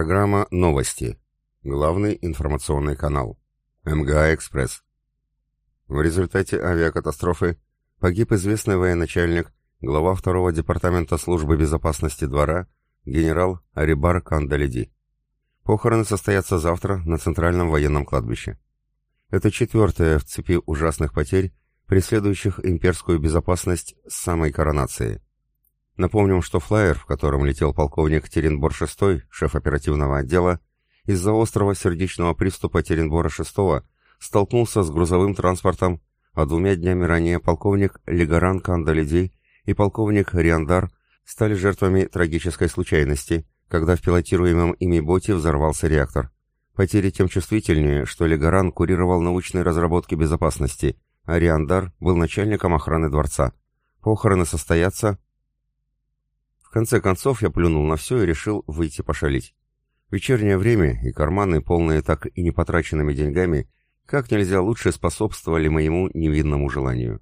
Программа «Новости». Главный информационный канал. МГА «Экспресс». В результате авиакатастрофы погиб известный военачальник, глава второго департамента службы безопасности двора, генерал Арибар Кандалиди. Похороны состоятся завтра на Центральном военном кладбище. Это четвертая в цепи ужасных потерь, преследующих имперскую безопасность с самой коронации. Напомним, что флайер, в котором летел полковник Теренбор-6, шеф оперативного отдела, из-за острого сердечного приступа Теренбора-6 столкнулся с грузовым транспортом, а двумя днями ранее полковник Легаран Кандалидей и полковник Риандар стали жертвами трагической случайности, когда в пилотируемом ими боте взорвался реактор. Потери тем чувствительнее, что Легаран курировал научные разработки безопасности, а Риандар был начальником охраны дворца. Похороны состоятся в конце концов я плюнул на все и решил выйти пошалить. Вечернее время и карманы, полные так и не потраченными деньгами, как нельзя лучше способствовали моему невинному желанию.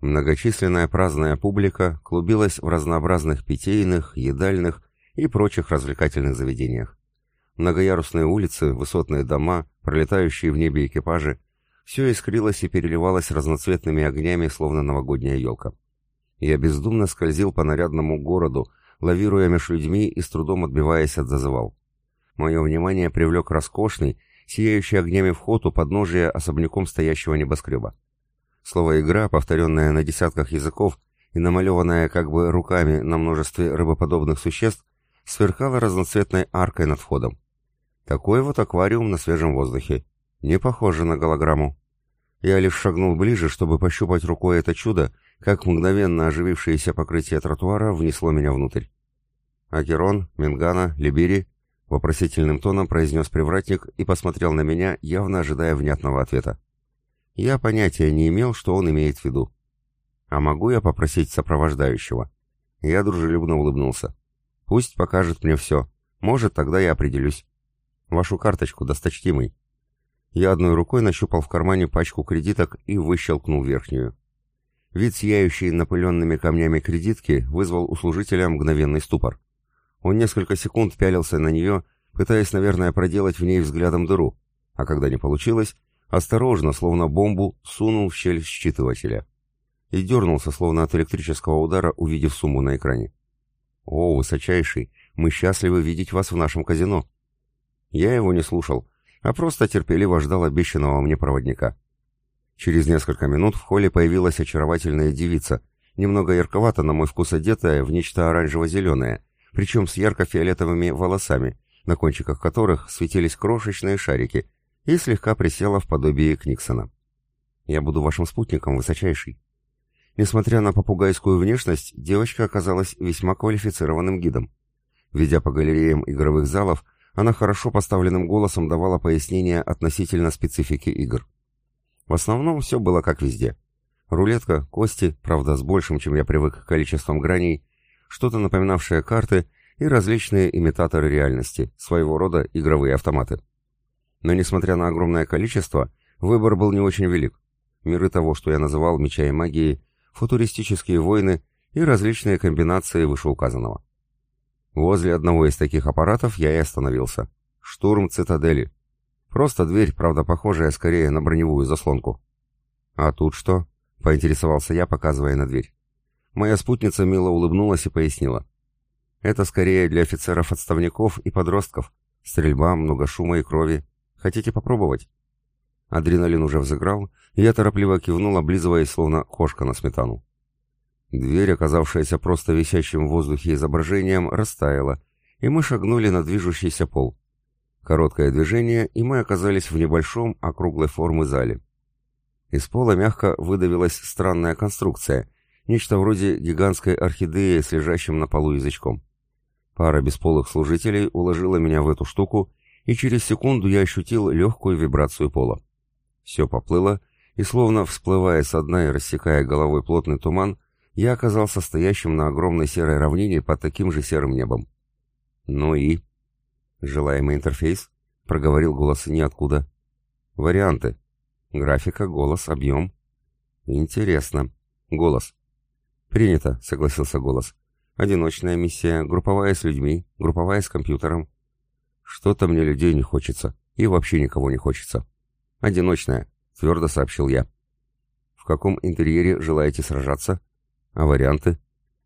Многочисленная праздная публика клубилась в разнообразных питейных, едальных и прочих развлекательных заведениях. Многоярусные улицы, высотные дома, пролетающие в небе экипажи — все искрилось и переливалось разноцветными огнями, словно новогодняя елка. Я бездумно скользил по нарядному городу, лавируя меж людьми и с трудом отбиваясь от зазывал. Мое внимание привлек роскошный, сияющий огнями вход у подножия особняком стоящего небоскреба. Слово «игра», повторенное на десятках языков и намалеванное как бы руками на множестве рыбоподобных существ, сверкало разноцветной аркой над входом. Такой вот аквариум на свежем воздухе. Не похоже на голограмму. Я лишь шагнул ближе, чтобы пощупать рукой это чудо, как мгновенно оживившееся покрытие тротуара внесло меня внутрь. «Акерон, Мингана, Либири», — вопросительным тоном произнес привратник и посмотрел на меня, явно ожидая внятного ответа. Я понятия не имел, что он имеет в виду. «А могу я попросить сопровождающего?» Я дружелюбно улыбнулся. «Пусть покажет мне все. Может, тогда я определюсь. Вашу карточку, досточтимый». Я одной рукой нащупал в кармане пачку кредиток и выщелкнул верхнюю. Вид сияющей напыленными камнями кредитки вызвал у служителя мгновенный ступор. Он несколько секунд пялился на нее, пытаясь, наверное, проделать в ней взглядом дыру, а когда не получилось, осторожно, словно бомбу, сунул в щель считывателя. И дернулся, словно от электрического удара, увидев сумму на экране. «О, высочайший, мы счастливы видеть вас в нашем казино!» Я его не слушал, а просто терпеливо ждал обещанного мне проводника. Через несколько минут в холле появилась очаровательная девица, немного ярковато на мой вкус одетая в нечто оранжево-зеленое, причем с ярко-фиолетовыми волосами, на кончиках которых светились крошечные шарики, и слегка присела в подобие Книксона. «Я буду вашим спутником, высочайший». Несмотря на попугайскую внешность, девочка оказалась весьма квалифицированным гидом. Ведя по галереям игровых залов, она хорошо поставленным голосом давала пояснения относительно специфики игр. В основном все было как везде. Рулетка, кости, правда с большим, чем я привык, количеством граней, что-то напоминавшее карты и различные имитаторы реальности, своего рода игровые автоматы. Но несмотря на огромное количество, выбор был не очень велик. Миры того, что я называл меча и магией, футуристические войны и различные комбинации вышеуказанного. Возле одного из таких аппаратов я и остановился. Штурм цитадели. Просто дверь, правда, похожая скорее на броневую заслонку. «А тут что?» — поинтересовался я, показывая на дверь. Моя спутница мило улыбнулась и пояснила. «Это скорее для офицеров-отставников и подростков. Стрельба, много шума и крови. Хотите попробовать?» Адреналин уже взыграл, и я торопливо кивнул, облизываясь, словно кошка на сметану. Дверь, оказавшаяся просто висящим в воздухе изображением, растаяла, и мы шагнули на движущийся пол. Короткое движение, и мы оказались в небольшом округлой формы зале. Из пола мягко выдавилась странная конструкция, нечто вроде гигантской орхидеи с лежащим на полу язычком. Пара бесполых служителей уложила меня в эту штуку, и через секунду я ощутил легкую вибрацию пола. Все поплыло, и словно всплывая со дна и рассекая головой плотный туман, я оказался стоящим на огромной серой равнине под таким же серым небом. Ну и... «Желаемый интерфейс?» — проговорил голос ниоткуда. «Варианты. Графика, голос, объем». «Интересно. Голос». «Принято», — согласился голос. «Одиночная миссия, групповая с людьми, групповая с компьютером». Что-то мне людей не хочется, и вообще никого не хочется. Одиночная, твердо сообщил я. В каком интерьере желаете сражаться? А варианты?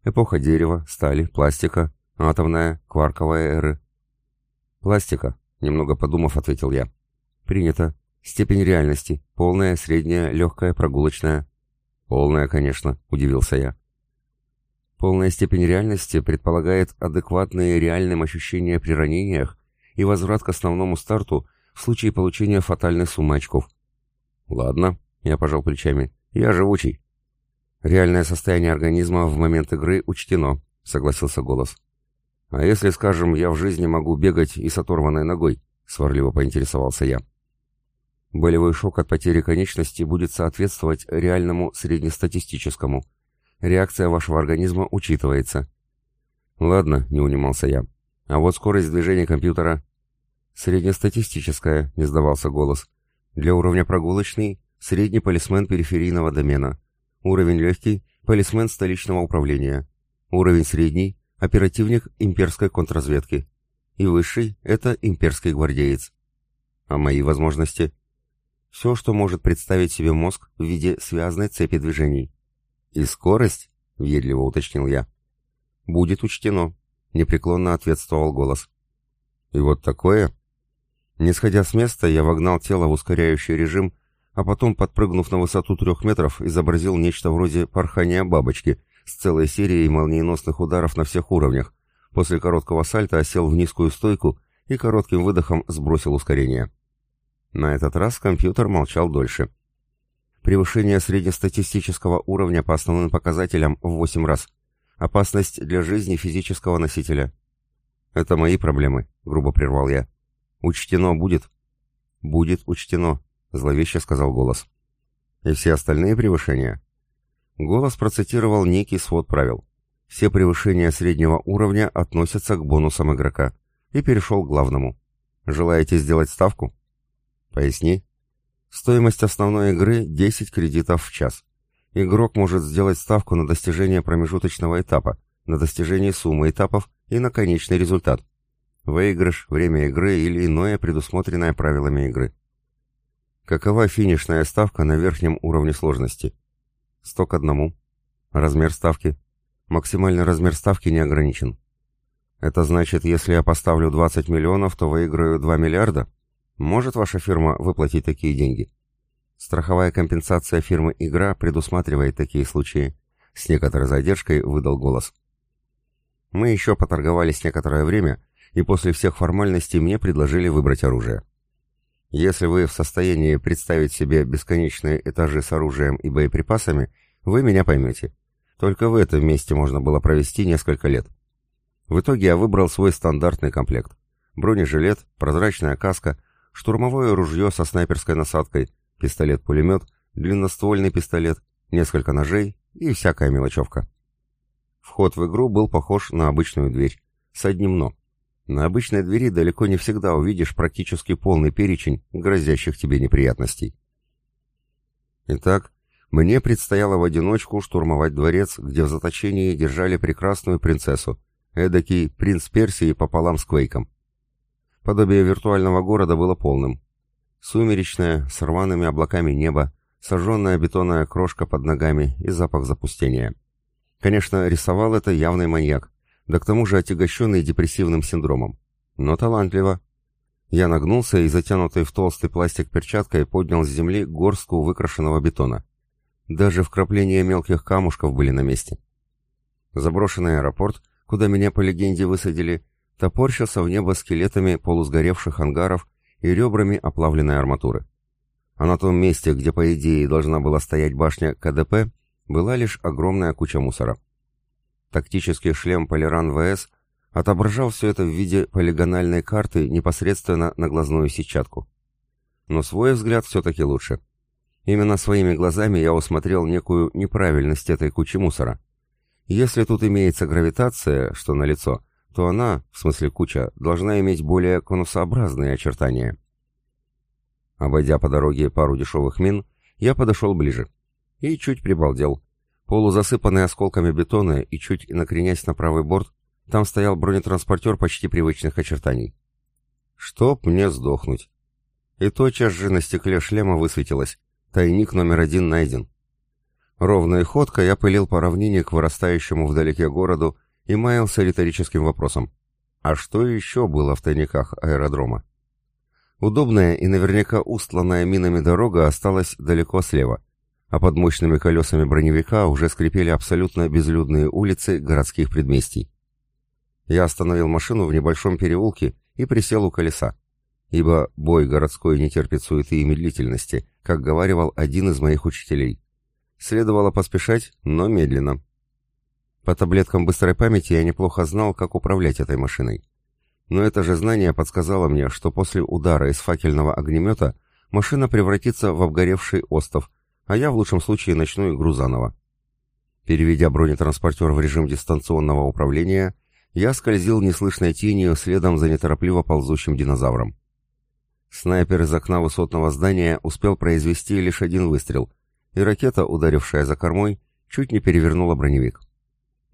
Эпоха дерева, стали, пластика, атомная, кварковая эры. Пластика, немного подумав, ответил я. Принято. Степень реальности. Полная, средняя, легкая, прогулочная. Полная, конечно, удивился я. Полная степень реальности предполагает адекватные реальным ощущения при ранениях и возврат к основному старту в случае получения фатальных суммы. Ладно, я пожал плечами. Я живучий. Реальное состояние организма в момент игры учтено, согласился голос. А если, скажем, я в жизни могу бегать и с оторванной ногой? Сварливо поинтересовался я. Болевой шок от потери конечности будет соответствовать реальному среднестатистическому. Реакция вашего организма учитывается. Ладно, не унимался я. А вот скорость движения компьютера... Среднестатистическая, не сдавался голос. Для уровня прогулочный средний полисмен периферийного домена. Уровень легкий – полисмен столичного управления. Уровень средний – оперативник имперской контрразведки. И высший – это имперский гвардеец. А мои возможности? Все, что может представить себе мозг в виде связанной цепи движений. И скорость, въедливо уточнил я. Будет учтено, непреклонно ответствовал голос. И вот такое? Не сходя с места, я вогнал тело в ускоряющий режим, а потом, подпрыгнув на высоту трех метров, изобразил нечто вроде порхания бабочки с целой серией молниеносных ударов на всех уровнях. После короткого сальта осел в низкую стойку и коротким выдохом сбросил ускорение. На этот раз компьютер молчал дольше. Превышение среднестатистического уровня по основным показателям в 8 раз. Опасность для жизни физического носителя. «Это мои проблемы», — грубо прервал я. «Учтено будет?» «Будет учтено», — зловеще сказал голос. «И все остальные превышения?» Голос процитировал некий свод правил. Все превышения среднего уровня относятся к бонусам игрока. И перешел к главному. «Желаете сделать ставку?» «Поясни». «Стоимость основной игры — 10 кредитов в час. Игрок может сделать ставку на достижение промежуточного этапа, на достижение суммы этапов и на конечный результат выигрыш, время игры или иное предусмотренное правилами игры. Какова финишная ставка на верхнем уровне сложности? 100 к 1. Размер ставки. Максимальный размер ставки не ограничен. Это значит, если я поставлю 20 миллионов, то выиграю 2 миллиарда? Может ваша фирма выплатить такие деньги? Страховая компенсация фирмы «Игра» предусматривает такие случаи. С некоторой задержкой выдал голос. Мы еще поторговались некоторое время, и после всех формальностей мне предложили выбрать оружие. Если вы в состоянии представить себе бесконечные этажи с оружием и боеприпасами, вы меня поймете. Только в этом месте можно было провести несколько лет. В итоге я выбрал свой стандартный комплект. Бронежилет, прозрачная каска, штурмовое ружье со снайперской насадкой, пистолет-пулемет, длинноствольный пистолет, несколько ножей и всякая мелочевка. Вход в игру был похож на обычную дверь, с одним «но». На обычной двери далеко не всегда увидишь практически полный перечень грозящих тебе неприятностей. Итак, мне предстояло в одиночку штурмовать дворец, где в заточении держали прекрасную принцессу, эдакий принц Персии пополам с Квейком. Подобие виртуального города было полным. Сумеречное, с рваными облаками небо, сожженная бетонная крошка под ногами и запах запустения. Конечно, рисовал это явный маньяк, да к тому же отягощенный депрессивным синдромом. Но талантливо. Я нагнулся и, затянутый в толстый пластик перчаткой, поднял с земли горстку выкрашенного бетона. Даже вкрапления мелких камушков были на месте. Заброшенный аэропорт, куда меня по легенде высадили, топорщился в небо скелетами полусгоревших ангаров и ребрами оплавленной арматуры. А на том месте, где, по идее, должна была стоять башня КДП, была лишь огромная куча мусора. Тактический шлем Полиран ВС отображал все это в виде полигональной карты непосредственно на глазную сетчатку. Но свой взгляд все-таки лучше. Именно своими глазами я усмотрел некую неправильность этой кучи мусора. Если тут имеется гравитация, что налицо, то она, в смысле куча, должна иметь более конусообразные очертания. Обойдя по дороге пару дешевых мин, я подошел ближе и чуть прибалдел. Полузасыпанный осколками бетона и чуть накренясь на правый борт, там стоял бронетранспортер почти привычных очертаний. Чтоб мне сдохнуть. И тотчас же на стекле шлема высветилось. Тайник номер один найден. Ровной ходкой я пылил по равнине к вырастающему вдалеке городу и маялся риторическим вопросом. А что еще было в тайниках аэродрома? Удобная и наверняка устланная минами дорога осталась далеко слева, а под мощными колесами броневика уже скрипели абсолютно безлюдные улицы городских предместий. Я остановил машину в небольшом переулке и присел у колеса, ибо бой городской не терпит суеты и медлительности, как говаривал один из моих учителей. Следовало поспешать, но медленно. По таблеткам быстрой памяти я неплохо знал, как управлять этой машиной. Но это же знание подсказало мне, что после удара из факельного огнемета машина превратится в обгоревший остов, а я в лучшем случае начну игру заново. Переведя бронетранспортер в режим дистанционного управления, я скользил неслышной тенью следом за неторопливо ползущим динозавром. Снайпер из окна высотного здания успел произвести лишь один выстрел, и ракета, ударившая за кормой, чуть не перевернула броневик.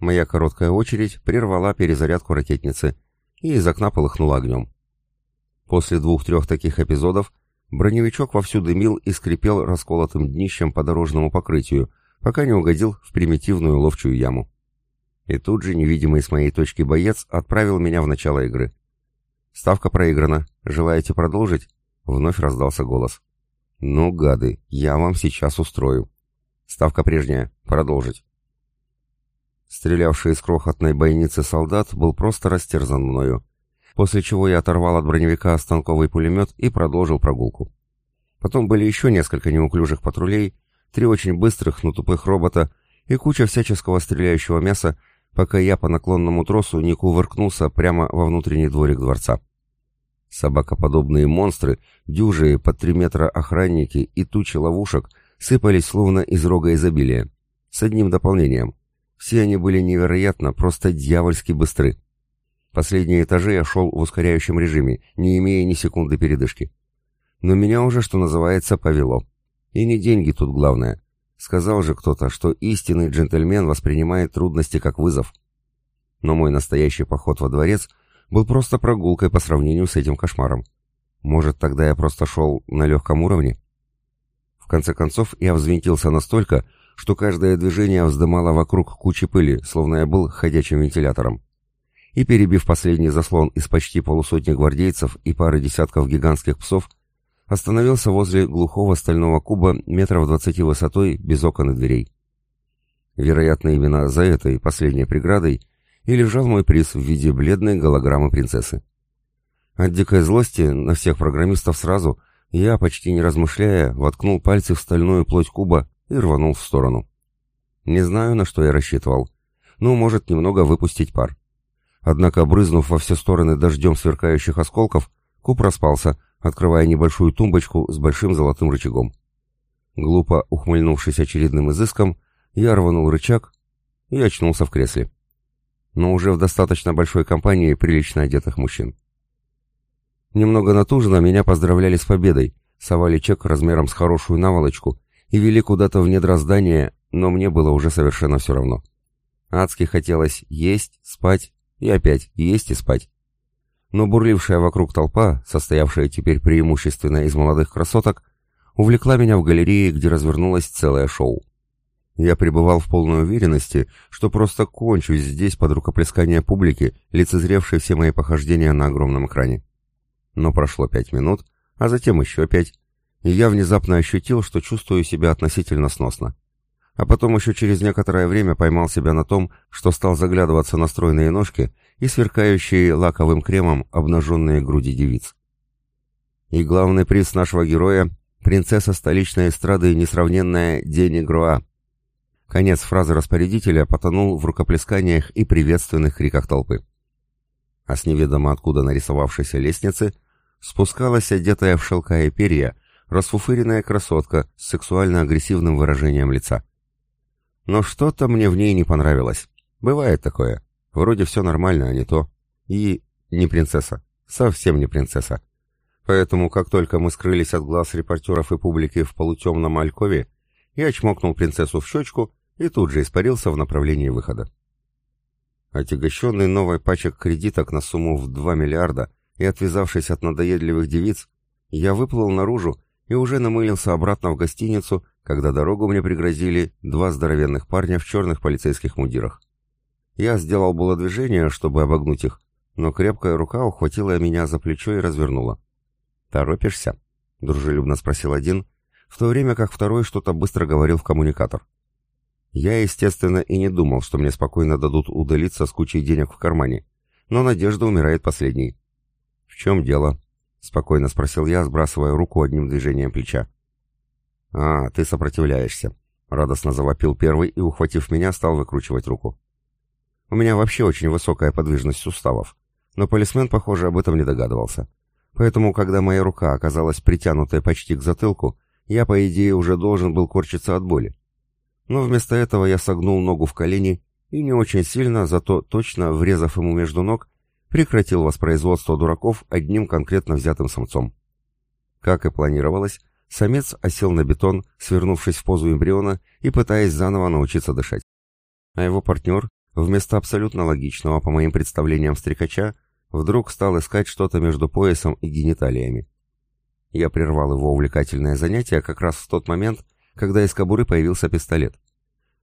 Моя короткая очередь прервала перезарядку ракетницы, и из окна полыхнула огнем. После двух-трех таких эпизодов броневичок вовсю дымил и скрипел расколотым днищем по дорожному покрытию, пока не угодил в примитивную ловчую яму. И тут же невидимый с моей точки боец отправил меня в начало игры. «Ставка проиграна. Желаете продолжить?» Вновь раздался голос. «Ну, гады, я вам сейчас устрою». «Ставка прежняя. Продолжить». Стрелявший из крохотной бойницы солдат был просто растерзан мною, после чего я оторвал от броневика станковый пулемет и продолжил прогулку. Потом были еще несколько неуклюжих патрулей, три очень быстрых, но тупых робота и куча всяческого стреляющего мяса, пока я по наклонному тросу не кувыркнулся прямо во внутренний дворик дворца. Собакоподобные монстры, дюжие под три метра охранники и тучи ловушек сыпались словно из рога изобилия. С одним дополнением. Все они были невероятно, просто дьявольски быстры. Последние этажи я шел в ускоряющем режиме, не имея ни секунды передышки. Но меня уже, что называется, повело. И не деньги тут главное. Сказал же кто-то, что истинный джентльмен воспринимает трудности как вызов. Но мой настоящий поход во дворец был просто прогулкой по сравнению с этим кошмаром. Может, тогда я просто шел на легком уровне? В конце концов, я взвинтился настолько, что каждое движение вздымало вокруг кучи пыли, словно я был ходячим вентилятором. И перебив последний заслон из почти полусотни гвардейцев и пары десятков гигантских псов, остановился возле глухого стального куба метров двадцати высотой без окон и дверей. Вероятно, именно за этой последней преградой и лежал мой приз в виде бледной голограммы принцессы. От дикой злости на всех программистов сразу я, почти не размышляя, воткнул пальцы в стальную плоть куба и рванул в сторону. Не знаю, на что я рассчитывал. Ну, может, немного выпустить пар. Однако, брызнув во все стороны дождем сверкающих осколков, куб распался, открывая небольшую тумбочку с большим золотым рычагом. Глупо ухмыльнувшись очередным изыском, я рванул рычаг и очнулся в кресле. Но уже в достаточно большой компании прилично одетых мужчин. Немного натужно меня поздравляли с победой, совали чек размером с хорошую наволочку и вели куда-то в недра здания, но мне было уже совершенно все равно. Адски хотелось есть, спать и опять есть и спать но бурлившая вокруг толпа, состоявшая теперь преимущественно из молодых красоток, увлекла меня в галерее, где развернулось целое шоу. Я пребывал в полной уверенности, что просто кончусь здесь под рукоплескание публики, лицезревшей все мои похождения на огромном экране. Но прошло пять минут, а затем еще пять, и я внезапно ощутил, что чувствую себя относительно сносно. А потом еще через некоторое время поймал себя на том, что стал заглядываться на стройные ножки и сверкающие лаковым кремом обнаженные груди девиц. И главный приз нашего героя — принцесса столичной эстрады несравненная Дени Груа. Конец фразы распорядителя потонул в рукоплесканиях и приветственных криках толпы. А с неведомо откуда нарисовавшейся лестницы спускалась одетая в шелка и перья расфуфыренная красотка с сексуально-агрессивным выражением лица. Но что-то мне в ней не понравилось. Бывает такое. Вроде все нормально, а не то. И не принцесса. Совсем не принцесса. Поэтому, как только мы скрылись от глаз репортеров и публики в полутемном алькове, я чмокнул принцессу в щечку и тут же испарился в направлении выхода. Отягощенный новой пачек кредиток на сумму в 2 миллиарда и отвязавшись от надоедливых девиц, я выплыл наружу и уже намылился обратно в гостиницу, когда дорогу мне пригрозили два здоровенных парня в черных полицейских мундирах. Я сделал было движение, чтобы обогнуть их, но крепкая рука ухватила меня за плечо и развернула. «Торопишься?» — дружелюбно спросил один, в то время как второй что-то быстро говорил в коммуникатор. Я, естественно, и не думал, что мне спокойно дадут удалиться с кучей денег в кармане, но надежда умирает последней. «В чем дело?» — спокойно спросил я, сбрасывая руку одним движением плеча. «А, ты сопротивляешься», — радостно завопил первый и, ухватив меня, стал выкручивать руку. У меня вообще очень высокая подвижность суставов, но полисмен, похоже, об этом не догадывался. Поэтому, когда моя рука оказалась притянутой почти к затылку, я, по идее, уже должен был корчиться от боли. Но вместо этого я согнул ногу в колени и не очень сильно, зато точно врезав ему между ног, прекратил воспроизводство дураков одним конкретно взятым самцом. Как и планировалось, Самец осел на бетон, свернувшись в позу эмбриона и пытаясь заново научиться дышать. А его партнер, вместо абсолютно логичного, по моим представлениям, стрекача, вдруг стал искать что-то между поясом и гениталиями. Я прервал его увлекательное занятие как раз в тот момент, когда из кобуры появился пистолет.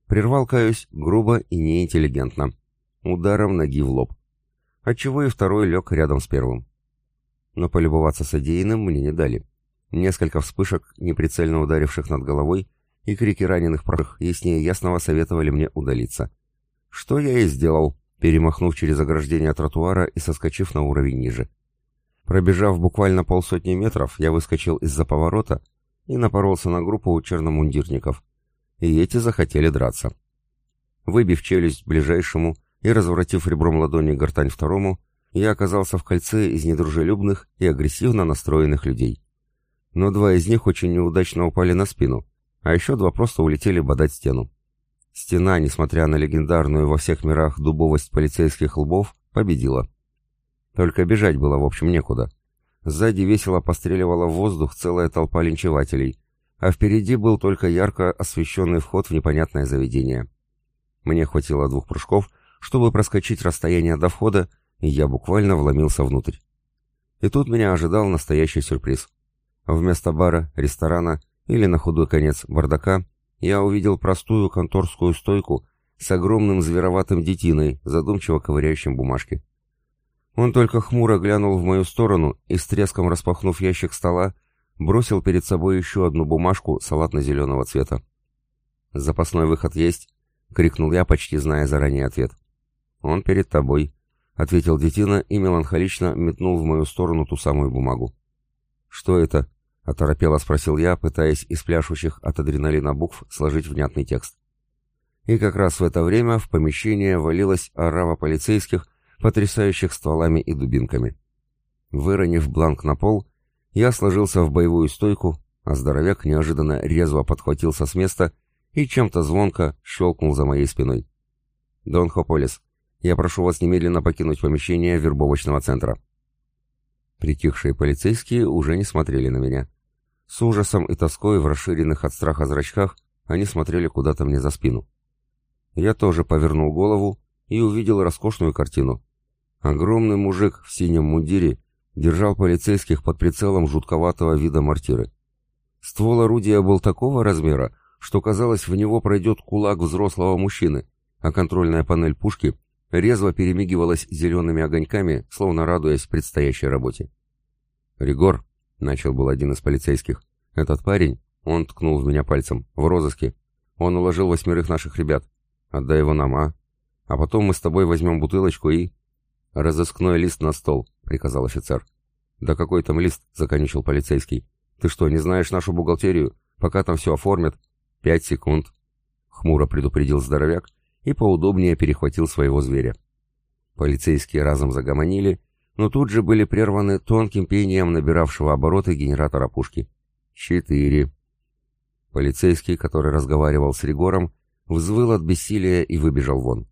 Прервал, каюсь, грубо и неинтеллигентно. Ударом ноги в лоб. Отчего и второй лег рядом с первым. Но полюбоваться содеянным мне не дали. Несколько вспышек, неприцельно ударивших над головой, и крики раненых прах яснее ясного советовали мне удалиться. Что я и сделал, перемахнув через ограждение тротуара и соскочив на уровень ниже. Пробежав буквально полсотни метров, я выскочил из-за поворота и напоролся на группу черномундирников. И эти захотели драться. Выбив челюсть ближайшему и разворотив ребром ладони гортань второму, я оказался в кольце из недружелюбных и агрессивно настроенных людей но два из них очень неудачно упали на спину, а еще два просто улетели бодать стену. Стена, несмотря на легендарную во всех мирах дубовость полицейских лбов, победила. Только бежать было, в общем, некуда. Сзади весело постреливала в воздух целая толпа линчевателей, а впереди был только ярко освещенный вход в непонятное заведение. Мне хватило двух прыжков, чтобы проскочить расстояние до входа, и я буквально вломился внутрь. И тут меня ожидал настоящий сюрприз. Вместо бара, ресторана или, на худой конец, бардака, я увидел простую конторскую стойку с огромным звероватым детиной, задумчиво ковыряющим бумажки. Он только хмуро глянул в мою сторону и, с треском распахнув ящик стола, бросил перед собой еще одну бумажку салатно-зеленого цвета. «Запасной выход есть?» — крикнул я, почти зная заранее ответ. «Он перед тобой», — ответил детина и меланхолично метнул в мою сторону ту самую бумагу. «Что это?» — оторопело спросил я, пытаясь из пляшущих от адреналина букв сложить внятный текст. И как раз в это время в помещение валилась орава полицейских, потрясающих стволами и дубинками. Выронив бланк на пол, я сложился в боевую стойку, а здоровяк неожиданно резво подхватился с места и чем-то звонко щелкнул за моей спиной. «Дон Хополис, я прошу вас немедленно покинуть помещение вербовочного центра». Притихшие полицейские уже не смотрели на меня. С ужасом и тоской в расширенных от страха зрачках они смотрели куда-то мне за спину. Я тоже повернул голову и увидел роскошную картину. Огромный мужик в синем мундире держал полицейских под прицелом жутковатого вида мортиры. Ствол орудия был такого размера, что казалось, в него пройдет кулак взрослого мужчины, а контрольная панель пушки резво перемигивалась зелеными огоньками, словно радуясь предстоящей работе. «Ригор», — начал был один из полицейских, — «этот парень, он ткнул в меня пальцем, в розыске. Он уложил восьмерых наших ребят. Отдай его нам, а? А потом мы с тобой возьмем бутылочку и...» «Разыскной лист на стол», — приказал офицер. «Да какой там лист?» — закончил полицейский. «Ты что, не знаешь нашу бухгалтерию? Пока там все оформят...» «Пять секунд», — хмуро предупредил здоровяк и поудобнее перехватил своего зверя. Полицейские разом загомонили, но тут же были прерваны тонким пением набиравшего обороты генератора пушки. «Четыре». Полицейский, который разговаривал с Ригором, взвыл от бессилия и выбежал вон.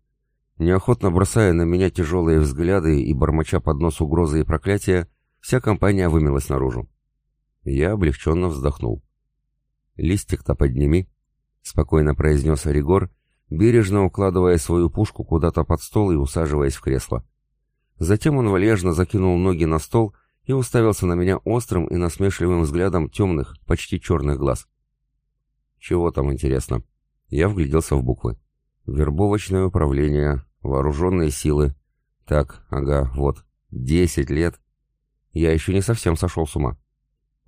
Неохотно бросая на меня тяжелые взгляды и бормоча под нос угрозы и проклятия, вся компания вымилась наружу. Я облегченно вздохнул. «Листик-то подними», — спокойно произнес Ригор бережно укладывая свою пушку куда-то под стол и усаживаясь в кресло. Затем он вальяжно закинул ноги на стол и уставился на меня острым и насмешливым взглядом темных, почти черных глаз. Чего там интересно? Я вгляделся в буквы. Вербовочное управление, вооруженные силы. Так, ага, вот, десять лет. Я еще не совсем сошел с ума.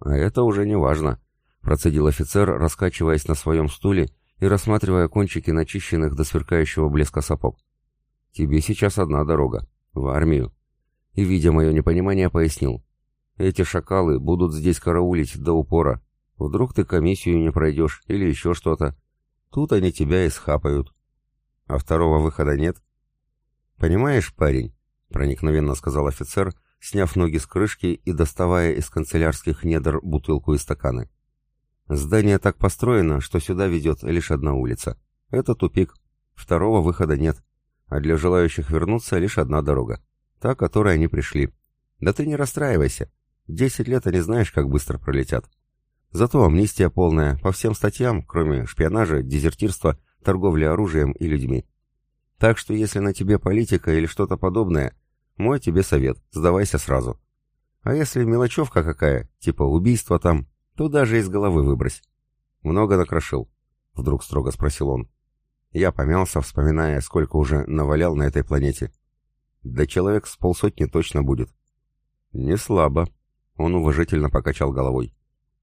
А это уже не важно, процедил офицер, раскачиваясь на своем стуле и рассматривая кончики начищенных до сверкающего блеска сапог. Тебе сейчас одна дорога в армию. И, видя мое непонимание, пояснил. Эти шакалы будут здесь караулить до упора. Вдруг ты комиссию не пройдешь или еще что-то. Тут они тебя и схапают. А второго выхода нет? Понимаешь, парень, проникновенно сказал офицер, сняв ноги с крышки и доставая из канцелярских недр бутылку и стаканы. Здание так построено, что сюда ведет лишь одна улица. Это тупик. Второго выхода нет а для желающих вернуться лишь одна дорога. Та, которой они пришли. Да ты не расстраивайся. Десять лет они знаешь, как быстро пролетят. Зато амнистия полная по всем статьям, кроме шпионажа, дезертирства, торговли оружием и людьми. Так что если на тебе политика или что-то подобное, мой тебе совет, сдавайся сразу. А если мелочевка какая, типа убийства там, то даже из головы выбрось. Много накрошил? Вдруг строго спросил он. Я помялся, вспоминая, сколько уже навалял на этой планете. Да человек с полсотни точно будет. Не слабо. Он уважительно покачал головой.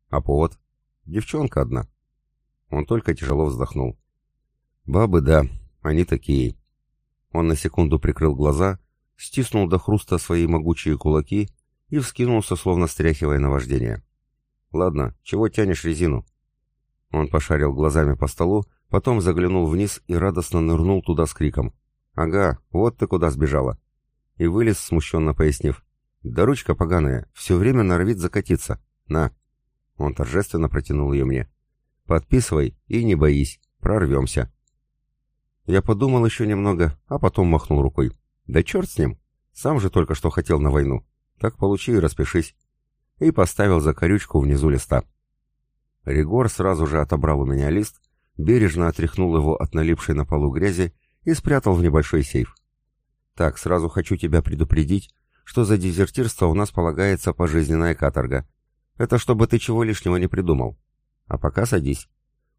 А повод? Девчонка одна. Он только тяжело вздохнул. Бабы, да, они такие. Он на секунду прикрыл глаза, стиснул до хруста свои могучие кулаки и вскинулся, словно стряхивая наваждение. «Ладно, чего тянешь резину?» Он пошарил глазами по столу, Потом заглянул вниз и радостно нырнул туда с криком. «Ага, вот ты куда сбежала!» И вылез, смущенно пояснив. «Да ручка поганая, все время норовит закатиться. На!» Он торжественно протянул ее мне. «Подписывай и не боись, прорвемся!» Я подумал еще немного, а потом махнул рукой. «Да черт с ним! Сам же только что хотел на войну. Так получи и распишись!» И поставил закорючку внизу листа. Ригор сразу же отобрал у меня лист бережно отряхнул его от налипшей на полу грязи и спрятал в небольшой сейф. «Так, сразу хочу тебя предупредить, что за дезертирство у нас полагается пожизненная каторга. Это чтобы ты чего лишнего не придумал. А пока садись».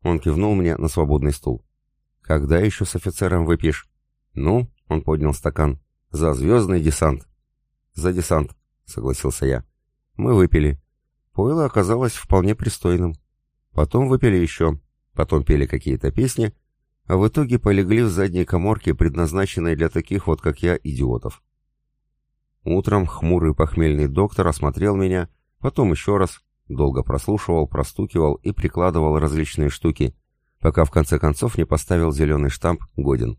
Он кивнул мне на свободный стул. «Когда еще с офицером выпьешь?» «Ну», — он поднял стакан, — «за звездный десант». «За десант», — согласился я. Мы выпили. Пойло оказалось вполне пристойным. Потом выпили еще потом пели какие-то песни, а в итоге полегли в задней коморке, предназначенной для таких вот, как я, идиотов. Утром хмурый похмельный доктор осмотрел меня, потом еще раз, долго прослушивал, простукивал и прикладывал различные штуки, пока в конце концов не поставил зеленый штамп «Годен».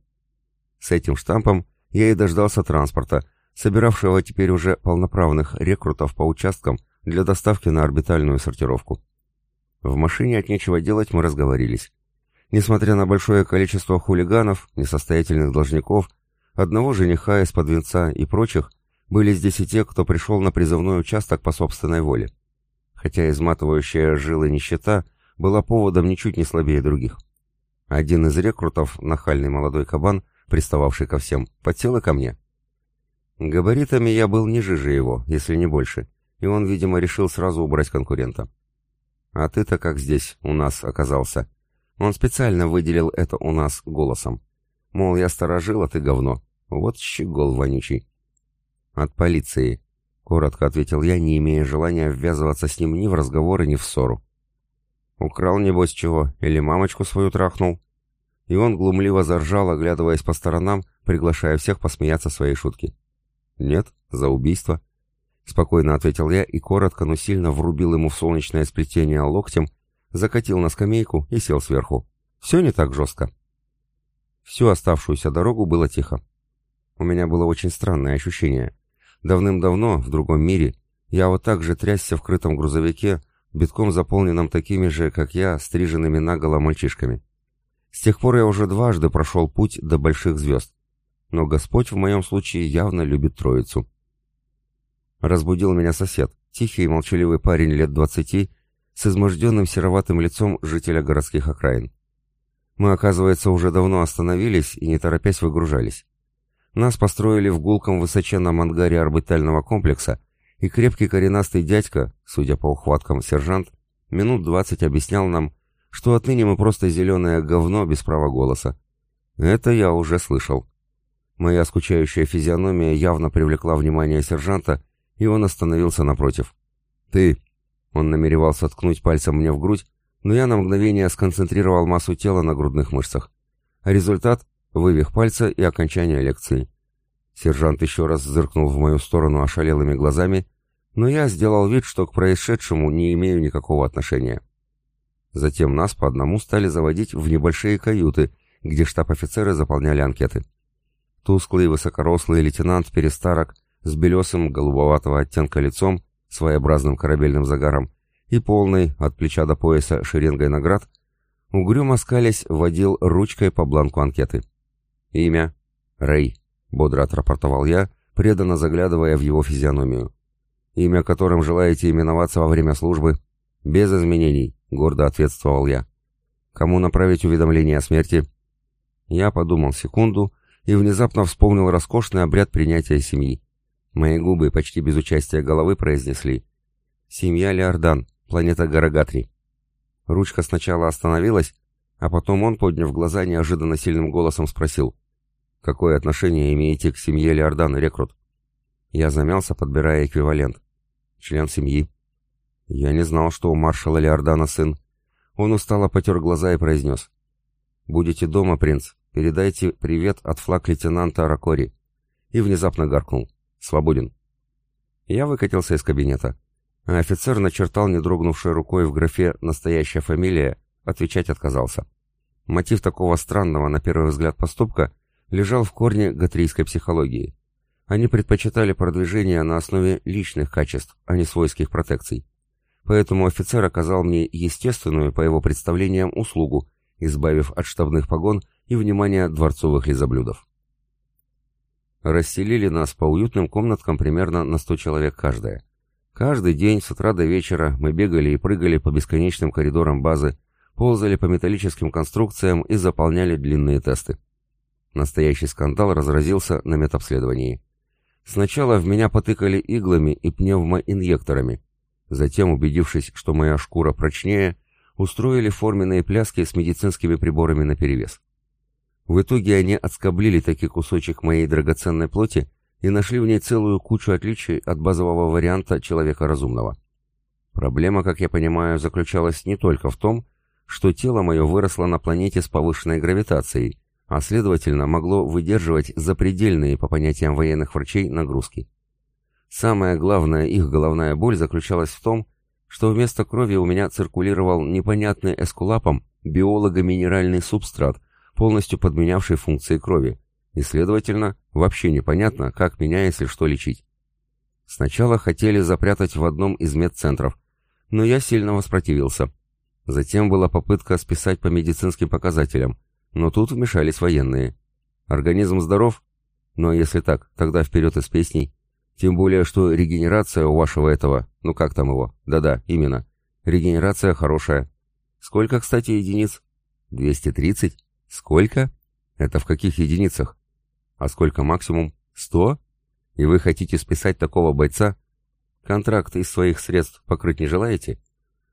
С этим штампом я и дождался транспорта, собиравшего теперь уже полноправных рекрутов по участкам для доставки на орбитальную сортировку. В машине от нечего делать мы разговорились. Несмотря на большое количество хулиганов, несостоятельных должников, одного жениха из-под венца и прочих, были здесь и те, кто пришел на призывной участок по собственной воле. Хотя изматывающая жилы нищета была поводом ничуть не слабее других. Один из рекрутов, нахальный молодой кабан, пристававший ко всем, подсел и ко мне. Габаритами я был ниже же его, если не больше, и он, видимо, решил сразу убрать конкурента. А ты-то как здесь у нас оказался? Он специально выделил это у нас голосом. Мол, я сторожил, а ты говно. Вот щегол вонючий. От полиции, коротко ответил я, не имея желания ввязываться с ним ни в разговоры, ни в ссору. Украл, небось, чего, или мамочку свою трахнул? И он глумливо заржал, оглядываясь по сторонам, приглашая всех посмеяться своей шутки. Нет, за убийство. — спокойно ответил я и коротко, но сильно врубил ему в солнечное сплетение локтем, закатил на скамейку и сел сверху. Все не так жестко. Всю оставшуюся дорогу было тихо. У меня было очень странное ощущение. Давным-давно, в другом мире, я вот так же трясся в крытом грузовике, битком заполненном такими же, как я, стриженными наголо мальчишками. С тех пор я уже дважды прошел путь до больших звезд. Но Господь в моем случае явно любит троицу. Разбудил меня сосед, тихий и молчаливый парень лет двадцати, с изможденным сероватым лицом жителя городских окраин. Мы, оказывается, уже давно остановились и не торопясь выгружались. Нас построили в гулком высоченном ангаре орбитального комплекса, и крепкий коренастый дядька, судя по ухваткам сержант, минут двадцать объяснял нам, что отныне мы просто зеленое говно без права голоса. Это я уже слышал. Моя скучающая физиономия явно привлекла внимание сержанта, и он остановился напротив. «Ты!» Он намеревался ткнуть пальцем мне в грудь, но я на мгновение сконцентрировал массу тела на грудных мышцах. Результат — вывих пальца и окончание лекции. Сержант еще раз зыркнул в мою сторону ошалелыми глазами, но я сделал вид, что к происшедшему не имею никакого отношения. Затем нас по одному стали заводить в небольшие каюты, где штаб-офицеры заполняли анкеты. Тусклый высокорослый лейтенант Перестарок с белесым голубоватого оттенка лицом, своеобразным корабельным загаром, и полный, от плеча до пояса, шеренгой наград, угрюмо скалясь водил ручкой по бланку анкеты. «Имя?» «Рэй», — бодро отрапортовал я, преданно заглядывая в его физиономию. «Имя, которым желаете именоваться во время службы?» «Без изменений», — гордо ответствовал я. «Кому направить уведомление о смерти?» Я подумал секунду и внезапно вспомнил роскошный обряд принятия семьи. Мои губы почти без участия головы произнесли «Семья Леордан, планета Гарагатри». Ручка сначала остановилась, а потом он, подняв глаза, неожиданно сильным голосом спросил «Какое отношение имеете к семье Леордан, рекрут?» Я замялся, подбирая эквивалент. «Член семьи». Я не знал, что у маршала Леордана сын. Он устало потер глаза и произнес «Будете дома, принц, передайте привет от флаг лейтенанта Ракори». И внезапно гаркнул «Свободен». Я выкатился из кабинета. А офицер начертал не дрогнувшей рукой в графе «Настоящая фамилия», отвечать отказался. Мотив такого странного, на первый взгляд, поступка лежал в корне гатрийской психологии. Они предпочитали продвижение на основе личных качеств, а не свойских протекций. Поэтому офицер оказал мне естественную, по его представлениям, услугу, избавив от штабных погон и внимания дворцовых лизоблюдов. Расселили нас по уютным комнаткам примерно на 100 человек каждая. Каждый день с утра до вечера мы бегали и прыгали по бесконечным коридорам базы, ползали по металлическим конструкциям и заполняли длинные тесты. Настоящий скандал разразился на медобследовании. Сначала в меня потыкали иглами и пневмоинъекторами. Затем, убедившись, что моя шкура прочнее, устроили форменные пляски с медицинскими приборами наперевес. В итоге они отскоблили таки кусочек моей драгоценной плоти и нашли в ней целую кучу отличий от базового варианта человека разумного. Проблема, как я понимаю, заключалась не только в том, что тело мое выросло на планете с повышенной гравитацией, а следовательно могло выдерживать запредельные, по понятиям военных врачей, нагрузки. Самая главная их головная боль заключалась в том, что вместо крови у меня циркулировал непонятный эскулапом биолого-минеральный субстрат – полностью подменявший функции крови, и, следовательно, вообще непонятно, как меня, если что, лечить. Сначала хотели запрятать в одном из медцентров, но я сильно воспротивился. Затем была попытка списать по медицинским показателям, но тут вмешались военные. Организм здоров? Ну если так, тогда вперед из песней. Тем более, что регенерация у вашего этого, ну как там его? Да-да, именно. Регенерация хорошая. Сколько, кстати, единиц? 230? Сколько? Это в каких единицах? А сколько максимум? Сто? И вы хотите списать такого бойца? Контракт из своих средств покрыть не желаете?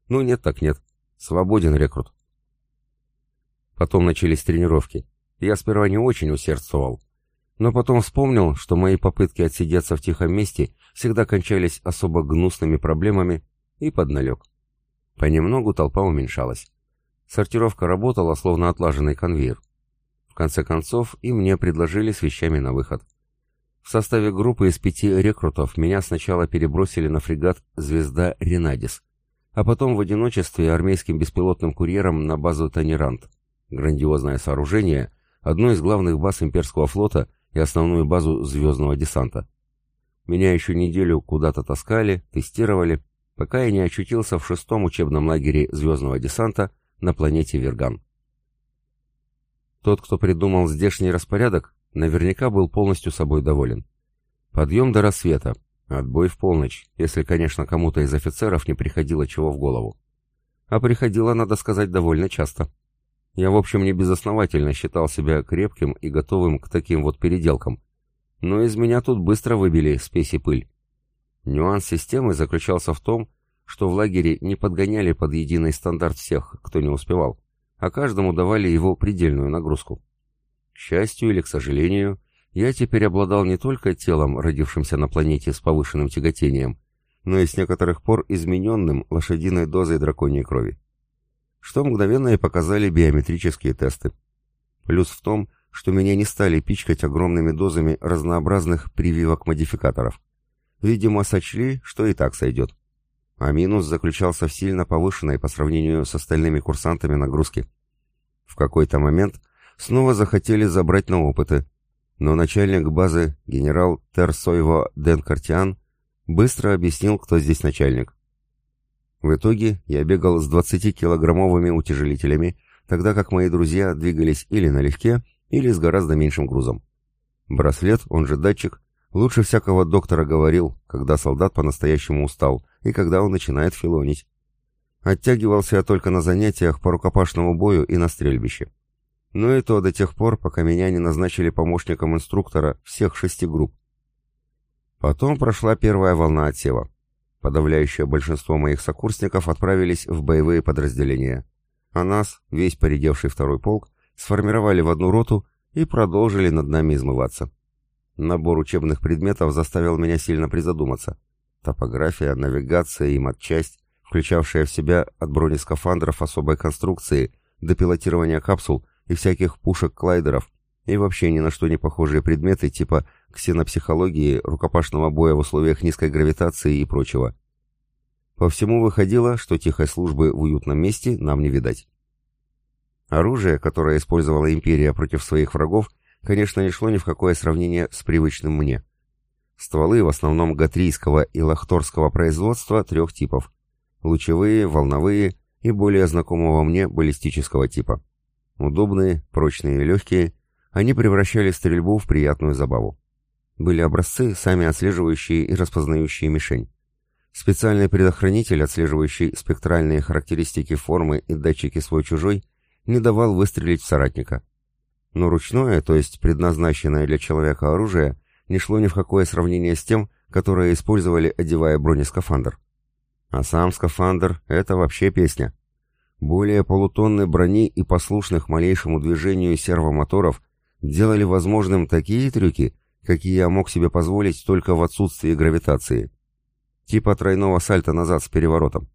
Ну нет так нет. Свободен рекрут. Потом начались тренировки. Я сперва не очень усердствовал. Но потом вспомнил, что мои попытки отсидеться в тихом месте всегда кончались особо гнусными проблемами, и подналег. Понемногу толпа уменьшалась. Сортировка работала, словно отлаженный конвейер. В конце концов, и мне предложили с вещами на выход. В составе группы из пяти рекрутов меня сначала перебросили на фрегат «Звезда Ренадис», а потом в одиночестве армейским беспилотным курьером на базу Танирант. Грандиозное сооружение, одно из главных баз имперского флота и основную базу звездного десанта. Меня еще неделю куда-то таскали, тестировали, пока я не очутился в шестом учебном лагере звездного десанта на планете Верган. Тот, кто придумал здешний распорядок, наверняка был полностью собой доволен. Подъем до рассвета, отбой в полночь, если, конечно, кому-то из офицеров не приходило чего в голову. А приходило, надо сказать, довольно часто. Я, в общем, не безосновательно считал себя крепким и готовым к таким вот переделкам. но из меня тут быстро выбили спесь и пыль. Нюанс системы заключался в том, что в лагере не подгоняли под единый стандарт всех, кто не успевал, а каждому давали его предельную нагрузку. К счастью или к сожалению, я теперь обладал не только телом, родившимся на планете с повышенным тяготением, но и с некоторых пор измененным лошадиной дозой драконьей крови. Что мгновенно и показали биометрические тесты. Плюс в том, что меня не стали пичкать огромными дозами разнообразных прививок-модификаторов. Видимо, сочли, что и так сойдет. А минус заключался в сильно повышенной по сравнению с остальными курсантами нагрузке. В какой-то момент снова захотели забрать на опыты, но начальник базы, генерал Терсойво Денкартиан, быстро объяснил, кто здесь начальник. В итоге я бегал с 20-килограммовыми утяжелителями, тогда как мои друзья двигались или налегке, или с гораздо меньшим грузом. Браслет, он же датчик, лучше всякого доктора говорил, когда солдат по-настоящему устал и когда он начинает филонить. Оттягивался я только на занятиях по рукопашному бою и на стрельбище. Но и то до тех пор, пока меня не назначили помощником инструктора всех шести групп. Потом прошла первая волна отсева. Подавляющее большинство моих сокурсников отправились в боевые подразделения. А нас, весь поредевший второй полк, сформировали в одну роту и продолжили над нами измываться. Набор учебных предметов заставил меня сильно призадуматься. Топография, навигация и матчасть, включавшая в себя от бронескафандров особой конструкции до пилотирования капсул и всяких пушек-клайдеров, и вообще ни на что не похожие предметы типа ксенопсихологии, рукопашного боя в условиях низкой гравитации и прочего. По всему выходило, что тихой службы в уютном месте нам не видать. Оружие, которое использовала империя против своих врагов, конечно, не шло ни в какое сравнение с привычным мне. Стволы в основном гатрийского и лахторского производства трех типов. Лучевые, волновые и более знакомого мне баллистического типа. Удобные, прочные и легкие, они превращали стрельбу в приятную забаву. Были образцы, сами отслеживающие и распознающие мишень. Специальный предохранитель, отслеживающий спектральные характеристики формы и датчики свой-чужой, не давал выстрелить в соратника. Но ручное, то есть предназначенное для человека оружие, не шло ни в какое сравнение с тем, которое использовали, одевая бронескафандр. А сам скафандр — это вообще песня. Более полутонны брони и послушных малейшему движению сервомоторов делали возможным такие трюки, какие я мог себе позволить только в отсутствии гравитации. Типа тройного сальта назад с переворотом.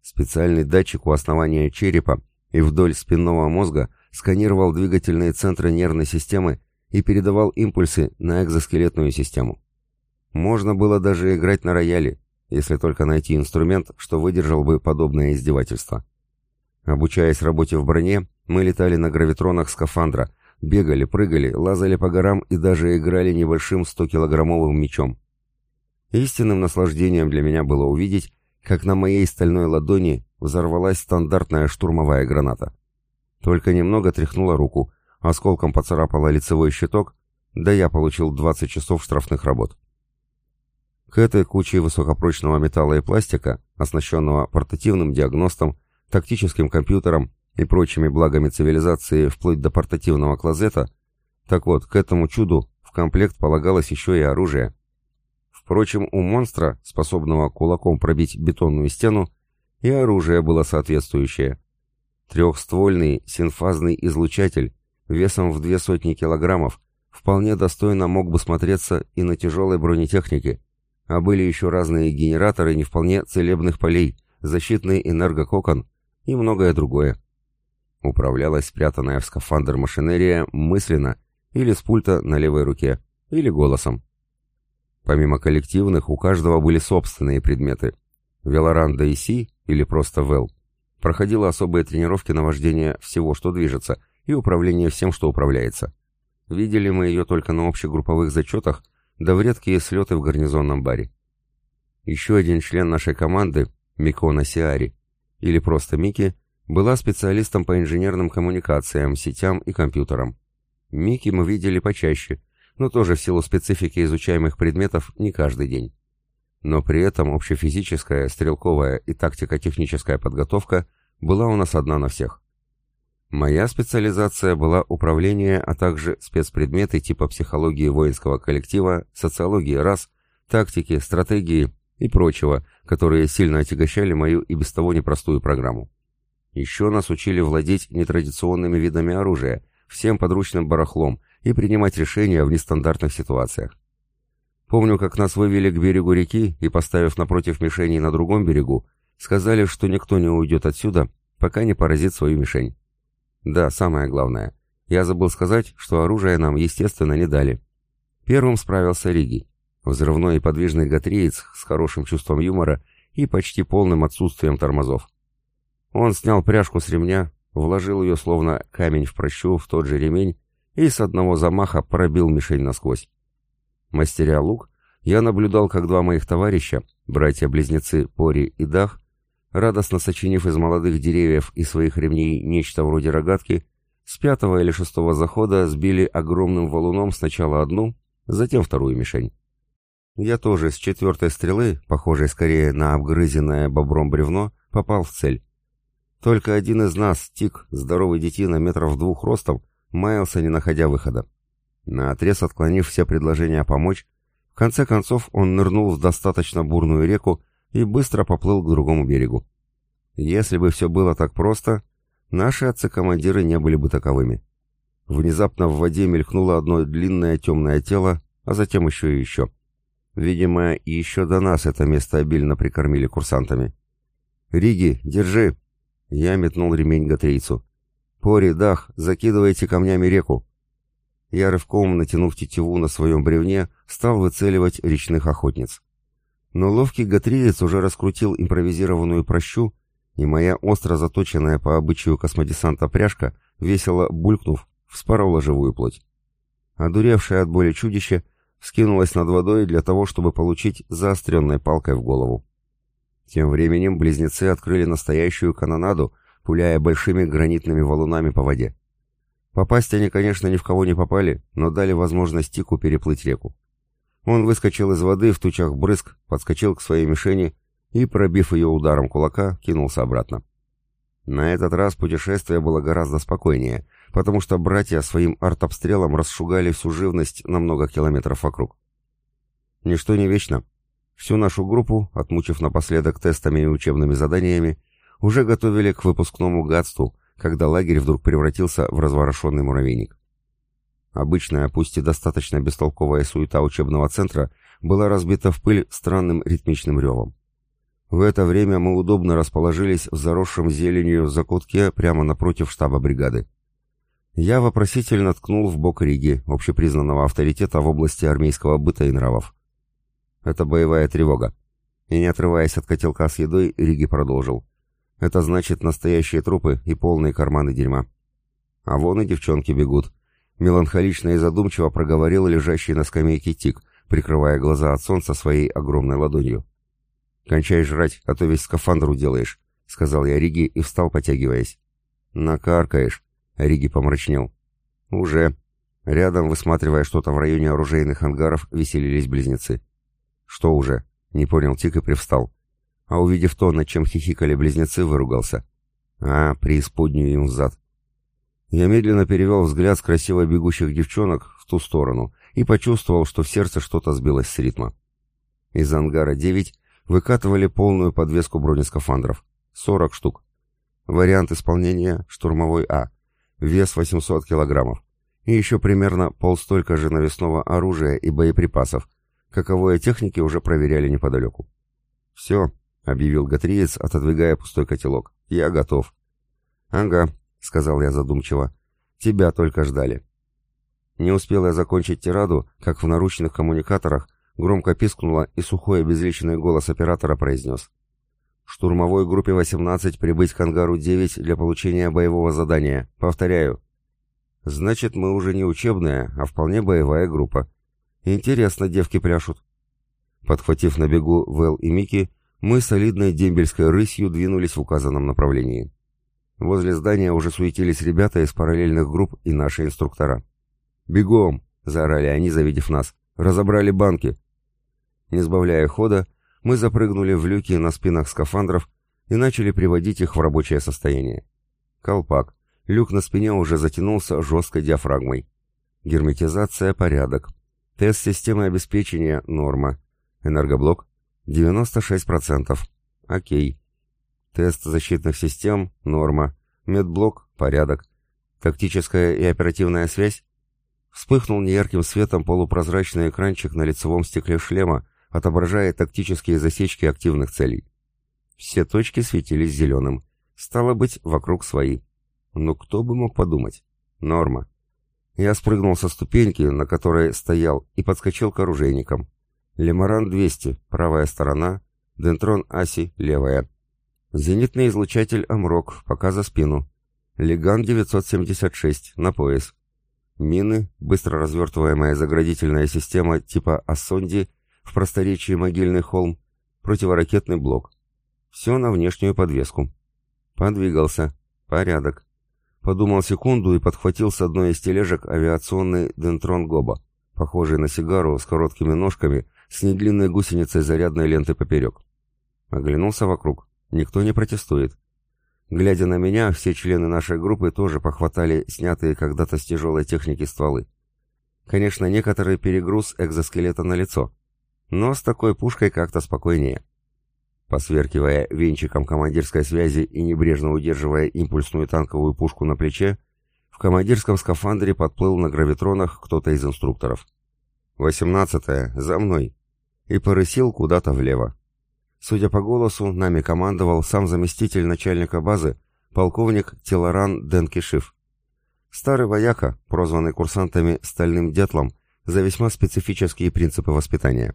Специальный датчик у основания черепа и вдоль спинного мозга сканировал двигательные центры нервной системы и передавал импульсы на экзоскелетную систему. Можно было даже играть на рояле, если только найти инструмент, что выдержал бы подобное издевательство. Обучаясь работе в броне, мы летали на гравитронах скафандра, бегали, прыгали, лазали по горам и даже играли небольшим 100-килограммовым мечом. Истинным наслаждением для меня было увидеть, как на моей стальной ладони взорвалась стандартная штурмовая граната. Только немного тряхнула руку, осколком поцарапала лицевой щиток, да я получил 20 часов штрафных работ. К этой куче высокопрочного металла и пластика, оснащенного портативным диагностом, тактическим компьютером и прочими благами цивилизации вплоть до портативного клозета, так вот, к этому чуду в комплект полагалось еще и оружие. Впрочем, у монстра, способного кулаком пробить бетонную стену, и оружие было соответствующее. Трехствольный синфазный излучатель весом в две сотни килограммов вполне достойно мог бы смотреться и на тяжелой бронетехнике, а были еще разные генераторы не вполне целебных полей, защитный энергококон и многое другое. Управлялась спрятанная в скафандр машинерия мысленно или с пульта на левой руке, или голосом. Помимо коллективных, у каждого были собственные предметы. Велоранда и Си или просто Вэл, проходила особые тренировки на вождение всего, что движется, и управление всем, что управляется. Видели мы ее только на общегрупповых зачетах, да в редкие слеты в гарнизонном баре. Еще один член нашей команды, Микона Сиари, или просто Мики, была специалистом по инженерным коммуникациям, сетям и компьютерам. Мики мы видели почаще, но тоже в силу специфики изучаемых предметов не каждый день. Но при этом общефизическая, стрелковая и тактико-техническая подготовка была у нас одна на всех. Моя специализация была управление, а также спецпредметы типа психологии воинского коллектива, социологии рас, тактики, стратегии и прочего, которые сильно отягощали мою и без того непростую программу. Еще нас учили владеть нетрадиционными видами оружия, всем подручным барахлом и принимать решения в нестандартных ситуациях. Помню, как нас вывели к берегу реки и, поставив напротив мишеней на другом берегу, сказали, что никто не уйдет отсюда, пока не поразит свою мишень. Да, самое главное. Я забыл сказать, что оружие нам, естественно, не дали. Первым справился Риги. Взрывной и подвижный гатриец с хорошим чувством юмора и почти полным отсутствием тормозов. Он снял пряжку с ремня, вложил ее словно камень в прощу в тот же ремень и с одного замаха пробил мишень насквозь. Мастеря лук, я наблюдал, как два моих товарища, братья-близнецы Пори и Дах, радостно сочинив из молодых деревьев и своих ремней нечто вроде рогатки, с пятого или шестого захода сбили огромным валуном сначала одну, затем вторую мишень. Я тоже с четвертой стрелы, похожей скорее на обгрызенное бобром бревно, попал в цель. Только один из нас, Тик, здоровый детина метров двух ростом, маялся, не находя выхода. Наотрез отклонив все предложения помочь, в конце концов он нырнул в достаточно бурную реку и быстро поплыл к другому берегу. Если бы все было так просто, наши отцы-командиры не были бы таковыми. Внезапно в воде мелькнуло одно длинное темное тело, а затем еще и еще. Видимо, еще до нас это место обильно прикормили курсантами. «Риги, держи!» Я метнул ремень Гатрийцу. «Пори, Дах, закидывайте камнями реку!» Я рывком, натянув тетиву на своем бревне, стал выцеливать речных охотниц. Но ловкий гатриец уже раскрутил импровизированную прощу, и моя остро заточенная по обычаю космодесанта пряжка, весело булькнув, вспорола живую плоть. Одуревшее от боли чудище вскинулось над водой для того, чтобы получить заостренной палкой в голову. Тем временем близнецы открыли настоящую канонаду, пуляя большими гранитными валунами по воде. Попасть они, конечно, ни в кого не попали, но дали возможность Тику переплыть реку. Он выскочил из воды в тучах брызг, подскочил к своей мишени и, пробив ее ударом кулака, кинулся обратно. На этот раз путешествие было гораздо спокойнее, потому что братья своим артобстрелом расшугали всю живность на много километров вокруг. Ничто не вечно. Всю нашу группу, отмучив напоследок тестами и учебными заданиями, уже готовили к выпускному гадству, когда лагерь вдруг превратился в разворошенный муравейник. Обычная, пусть и достаточно бестолковая суета учебного центра была разбита в пыль странным ритмичным ревом. В это время мы удобно расположились в заросшем зеленью закутке прямо напротив штаба бригады. Я вопросительно ткнул в бок Риги, общепризнанного авторитета в области армейского быта и нравов. Это боевая тревога. И не отрываясь от котелка с едой, Риги продолжил. Это значит настоящие трупы и полные карманы дерьма. А вон и девчонки бегут. Меланхолично и задумчиво проговорил лежащий на скамейке тик, прикрывая глаза от солнца своей огромной ладонью. «Кончай жрать, а то весь скафандр уделаешь», — сказал я Риги и встал, потягиваясь. «Накаркаешь», — Риги помрачнел. «Уже». Рядом, высматривая что-то в районе оружейных ангаров, веселились близнецы. «Что уже?» — не понял Тик и привстал. А увидев то, над чем хихикали близнецы, выругался. «А, преисподнюю им взад. Я медленно перевел взгляд с красиво бегущих девчонок в ту сторону и почувствовал, что в сердце что-то сбилось с ритма. Из ангара 9 выкатывали полную подвеску бронескафандров. 40 штук. Вариант исполнения штурмовой А. Вес 800 килограммов. И еще примерно полстолько же навесного оружия и боеприпасов. Каковое техники уже проверяли неподалеку. «Все», — объявил Гатриец, отодвигая пустой котелок. «Я готов». «Ага», — сказал я задумчиво. «Тебя только ждали». Не успел я закончить тираду, как в наручных коммуникаторах громко пискнуло и сухой обезличенный голос оператора произнес. «Штурмовой группе 18 прибыть к ангару 9 для получения боевого задания. Повторяю». «Значит, мы уже не учебная, а вполне боевая группа. Интересно, девки пляшут». Подхватив на бегу Вэл и Мики, мы солидной дембельской рысью двинулись в указанном направлении. Возле здания уже суетились ребята из параллельных групп и наши инструктора. «Бегом!» — заорали они, завидев нас. «Разобрали банки!» Не сбавляя хода, мы запрыгнули в люки на спинах скафандров и начали приводить их в рабочее состояние. Колпак, Люк на спине уже затянулся жесткой диафрагмой. Герметизация – порядок. Тест системы обеспечения – норма. Энергоблок – 96%. Окей. Тест защитных систем – норма. Медблок – порядок. Тактическая и оперативная связь? Вспыхнул неярким светом полупрозрачный экранчик на лицевом стекле шлема, отображая тактические засечки активных целей. Все точки светились зеленым. Стало быть, вокруг свои. Но кто бы мог подумать? Норма. Я спрыгнул со ступеньки, на которой стоял, и подскочил к оружейникам. Леморан 200, правая сторона, Дентрон Аси, левая. Зенитный излучатель Амрок, пока за спину. Леган 976, на пояс. Мины, быстро развертываемая заградительная система типа Ассонди, в просторечии могильный холм, противоракетный блок. Все на внешнюю подвеску. Подвигался. Порядок. Подумал секунду и подхватил с одной из тележек авиационный Дентрон Гоба, похожий на сигару с короткими ножками, с недлинной гусеницей зарядной ленты поперек. Оглянулся вокруг. Никто не протестует. Глядя на меня, все члены нашей группы тоже похватали снятые когда-то с тяжелой техники стволы. Конечно, некоторый перегруз экзоскелета на лицо, но с такой пушкой как-то спокойнее. Посверкивая венчиком командирской связи и небрежно удерживая импульсную танковую пушку на плече, в командирском скафандре подплыл на гравитронах кто-то из инструкторов. «Восемнадцатое, за мной!» и порысил куда-то влево. Судя по голосу, нами командовал сам заместитель начальника базы, полковник Телоран Денкишев. Старый вояка, прозванный курсантами «стальным дятлом», за весьма специфические принципы воспитания.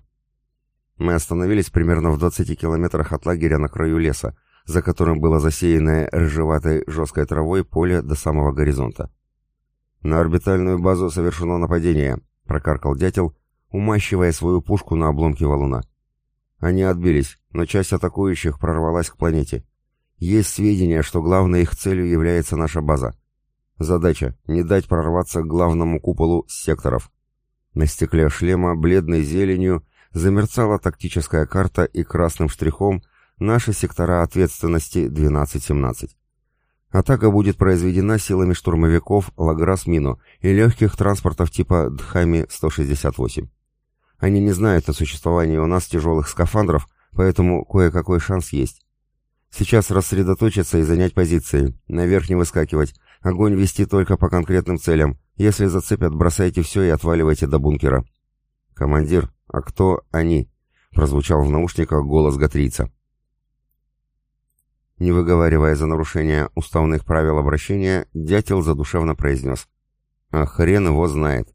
Мы остановились примерно в 20 километрах от лагеря на краю леса, за которым было засеянное рыжеватой жесткой травой поле до самого горизонта. «На орбитальную базу совершено нападение», — прокаркал дятел, умащивая свою пушку на обломке валуна. Они отбились, но часть атакующих прорвалась к планете. Есть сведения, что главной их целью является наша база. Задача — не дать прорваться к главному куполу секторов. На стекле шлема бледной зеленью замерцала тактическая карта и красным штрихом наши сектора ответственности 12-17. Атака будет произведена силами штурмовиков Лаграс-Мину и легких транспортов типа Дхами-168. Они не знают о существовании у нас тяжелых скафандров, поэтому кое-какой шанс есть. Сейчас рассредоточиться и занять позиции, наверх не выскакивать, огонь вести только по конкретным целям. Если зацепят, бросайте все и отваливайте до бункера. Командир, «А кто они?» — прозвучал в наушниках голос Гатрийца. Не выговаривая за нарушение уставных правил обращения, дятел задушевно произнес. «А хрен его знает.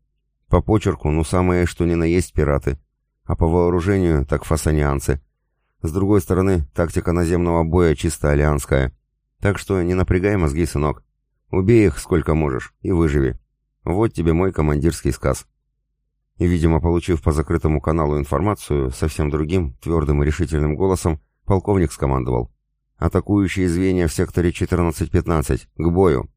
По почерку, ну самые что ни на есть пираты. А по вооружению, так фасанианцы. С другой стороны, тактика наземного боя чисто алианская. Так что не напрягай мозги, сынок. Убей их сколько можешь и выживи. Вот тебе мой командирский сказ». И, видимо, получив по закрытому каналу информацию, совсем другим, твердым и решительным голосом, полковник скомандовал. «Атакующие звенья в секторе 14-15! К бою!»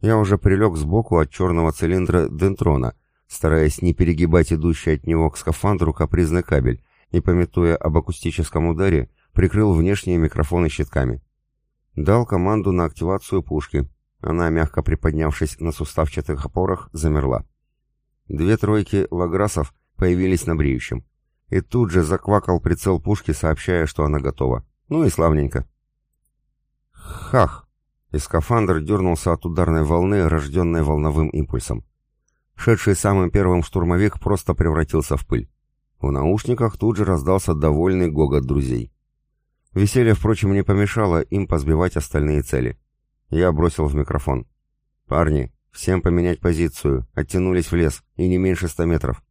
Я уже прилег сбоку от черного цилиндра Дентрона, стараясь не перегибать идущий от него к скафандру капризный кабель, и, пометуя об акустическом ударе, прикрыл внешние микрофоны щитками. Дал команду на активацию пушки. Она, мягко приподнявшись на суставчатых опорах, замерла. Две тройки лаграсов появились на бреющем. И тут же заквакал прицел пушки, сообщая, что она готова. Ну и славненько. Хах! И скафандр дернулся от ударной волны, рожденной волновым импульсом. Шедший самым первым штурмовик просто превратился в пыль. В наушниках тут же раздался довольный гогот друзей. Веселье, впрочем, не помешало им позбивать остальные цели. Я бросил в микрофон. «Парни, «Всем поменять позицию, оттянулись в лес, и не меньше ста метров».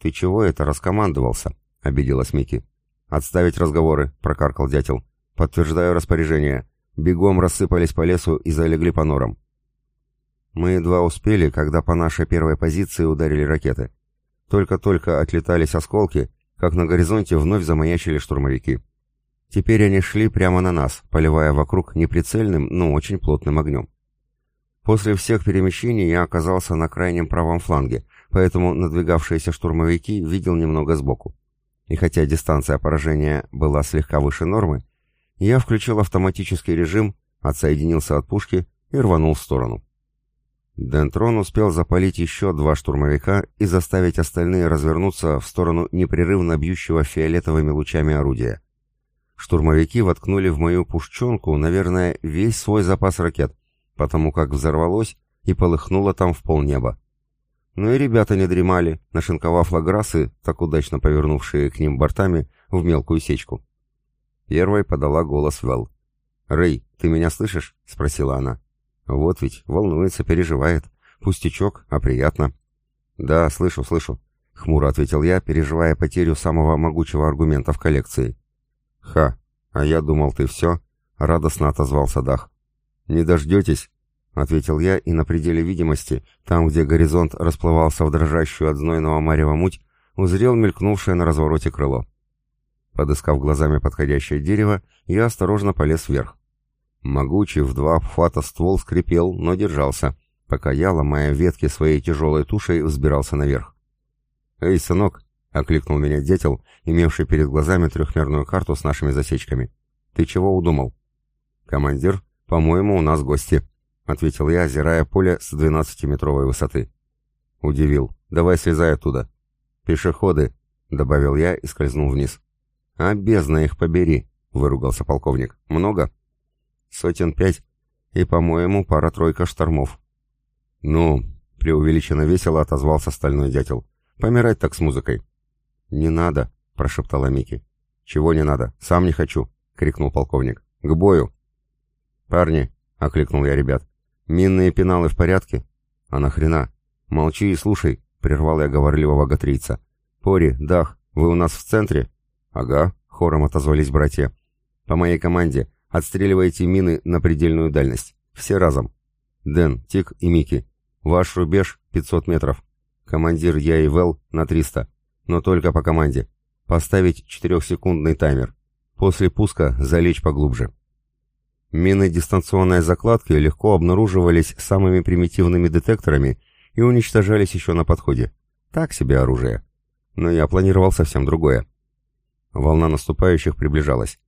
«Ты чего это раскомандовался?» — обиделась Мики. «Отставить разговоры», — прокаркал дятел. «Подтверждаю распоряжение. Бегом рассыпались по лесу и залегли по норам». Мы едва успели, когда по нашей первой позиции ударили ракеты. Только-только отлетались осколки, как на горизонте вновь замаячили штурмовики. Теперь они шли прямо на нас, поливая вокруг неприцельным, но очень плотным огнем. После всех перемещений я оказался на крайнем правом фланге, поэтому надвигавшиеся штурмовики видел немного сбоку. И хотя дистанция поражения была слегка выше нормы, я включил автоматический режим, отсоединился от пушки и рванул в сторону. Дентрон успел запалить еще два штурмовика и заставить остальные развернуться в сторону непрерывно бьющего фиолетовыми лучами орудия. Штурмовики воткнули в мою пушченку, наверное, весь свой запас ракет, потому как взорвалось и полыхнуло там в полнеба. Ну и ребята не дремали, нашинковав лаграсы, так удачно повернувшие к ним бортами, в мелкую сечку. Первой подала голос Вэл. «Рэй, ты меня слышишь?» — спросила она. «Вот ведь, волнуется, переживает. Пустячок, а приятно». «Да, слышу, слышу», — хмуро ответил я, переживая потерю самого могучего аргумента в коллекции. «Ха, а я думал, ты все?» — радостно отозвался Дах. «Не дождетесь?» — ответил я, и на пределе видимости, там, где горизонт расплывался в дрожащую от знойного марева муть, узрел мелькнувшее на развороте крыло. Подыскав глазами подходящее дерево, я осторожно полез вверх. Могучий в два обхвата ствол скрипел, но держался, пока я, ломая ветки своей тяжелой тушей, взбирался наверх. «Эй, сынок!» — окликнул меня дятел, имевший перед глазами трехмерную карту с нашими засечками. «Ты чего удумал?» «Командир, по-моему, у нас гости», — ответил я, озирая поле с двенадцатиметровой высоты. Удивил. «Давай слезай оттуда». «Пешеходы», — добавил я и скользнул вниз. «А бездна их побери», — выругался полковник. «Много?» «Сотен пять. И, по-моему, пара-тройка штормов». «Ну», — преувеличенно весело отозвался стальной дятел. «Помирать так с музыкой». «Не надо», — прошептала Мики. «Чего не надо? Сам не хочу», — крикнул полковник. «К бою!» «Парни!» — окликнул я ребят. «Минные пеналы в порядке?» «А нахрена?» «Молчи и слушай», — прервал я говорливого гатрийца. «Пори, Дах, вы у нас в центре?» «Ага», — хором отозвались братья. «По моей команде отстреливайте мины на предельную дальность. Все разом. Дэн, Тик и Мики. Ваш рубеж 500 метров. Командир я и Вэл на 300. Но только по команде. Поставить четырехсекундный таймер. После пуска залечь поглубже». Мины дистанционной закладки легко обнаруживались самыми примитивными детекторами и уничтожались еще на подходе. Так себе оружие. Но я планировал совсем другое. Волна наступающих приближалась.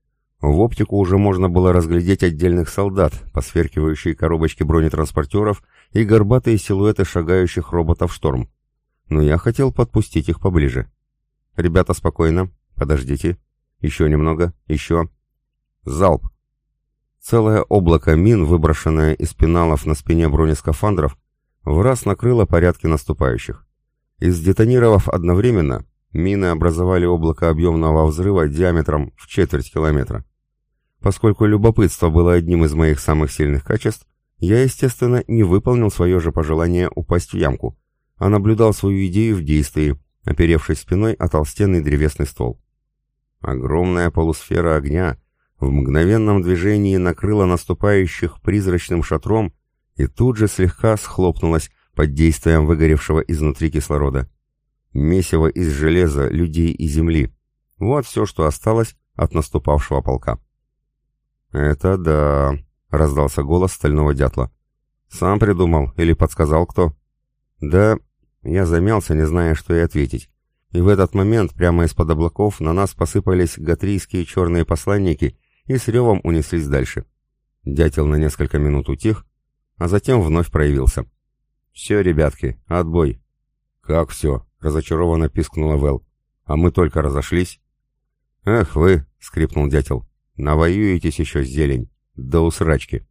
В оптику уже можно было разглядеть отдельных солдат, посверкивающие коробочки бронетранспортеров и горбатые силуэты шагающих роботов «Шторм». Но я хотел подпустить их поближе. «Ребята, спокойно. Подождите. Еще немного. Еще. Залп!» Целое облако мин, выброшенное из пеналов на спине бронескафандров, в раз накрыло порядки наступающих. Из детонировав одновременно, мины образовали облако объемного взрыва диаметром в четверть километра. Поскольку любопытство было одним из моих самых сильных качеств, я, естественно, не выполнил свое же пожелание упасть в ямку, а наблюдал свою идею в действии, оперевшись спиной о толстенный древесный ствол. Огромная полусфера огня — в мгновенном движении накрыла наступающих призрачным шатром и тут же слегка схлопнулась под действием выгоревшего изнутри кислорода. Месиво из железа, людей и земли. Вот все, что осталось от наступавшего полка. «Это да», — раздался голос стального дятла. «Сам придумал или подсказал кто?» «Да», — я замялся, не зная, что и ответить. И в этот момент прямо из-под облаков на нас посыпались гатрийские черные посланники и с ревом унеслись дальше. Дятел на несколько минут утих, а затем вновь проявился. «Все, ребятки, отбой!» «Как все?» — разочарованно пискнула Вэл. «А мы только разошлись». «Эх вы!» — скрипнул дятел. «Навоюетесь еще, зелень! До усрачки!»